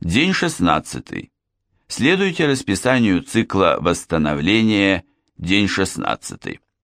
День 16. Следуйте расписанию цикла восстановления, день 16.